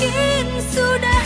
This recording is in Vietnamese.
mungkin sudah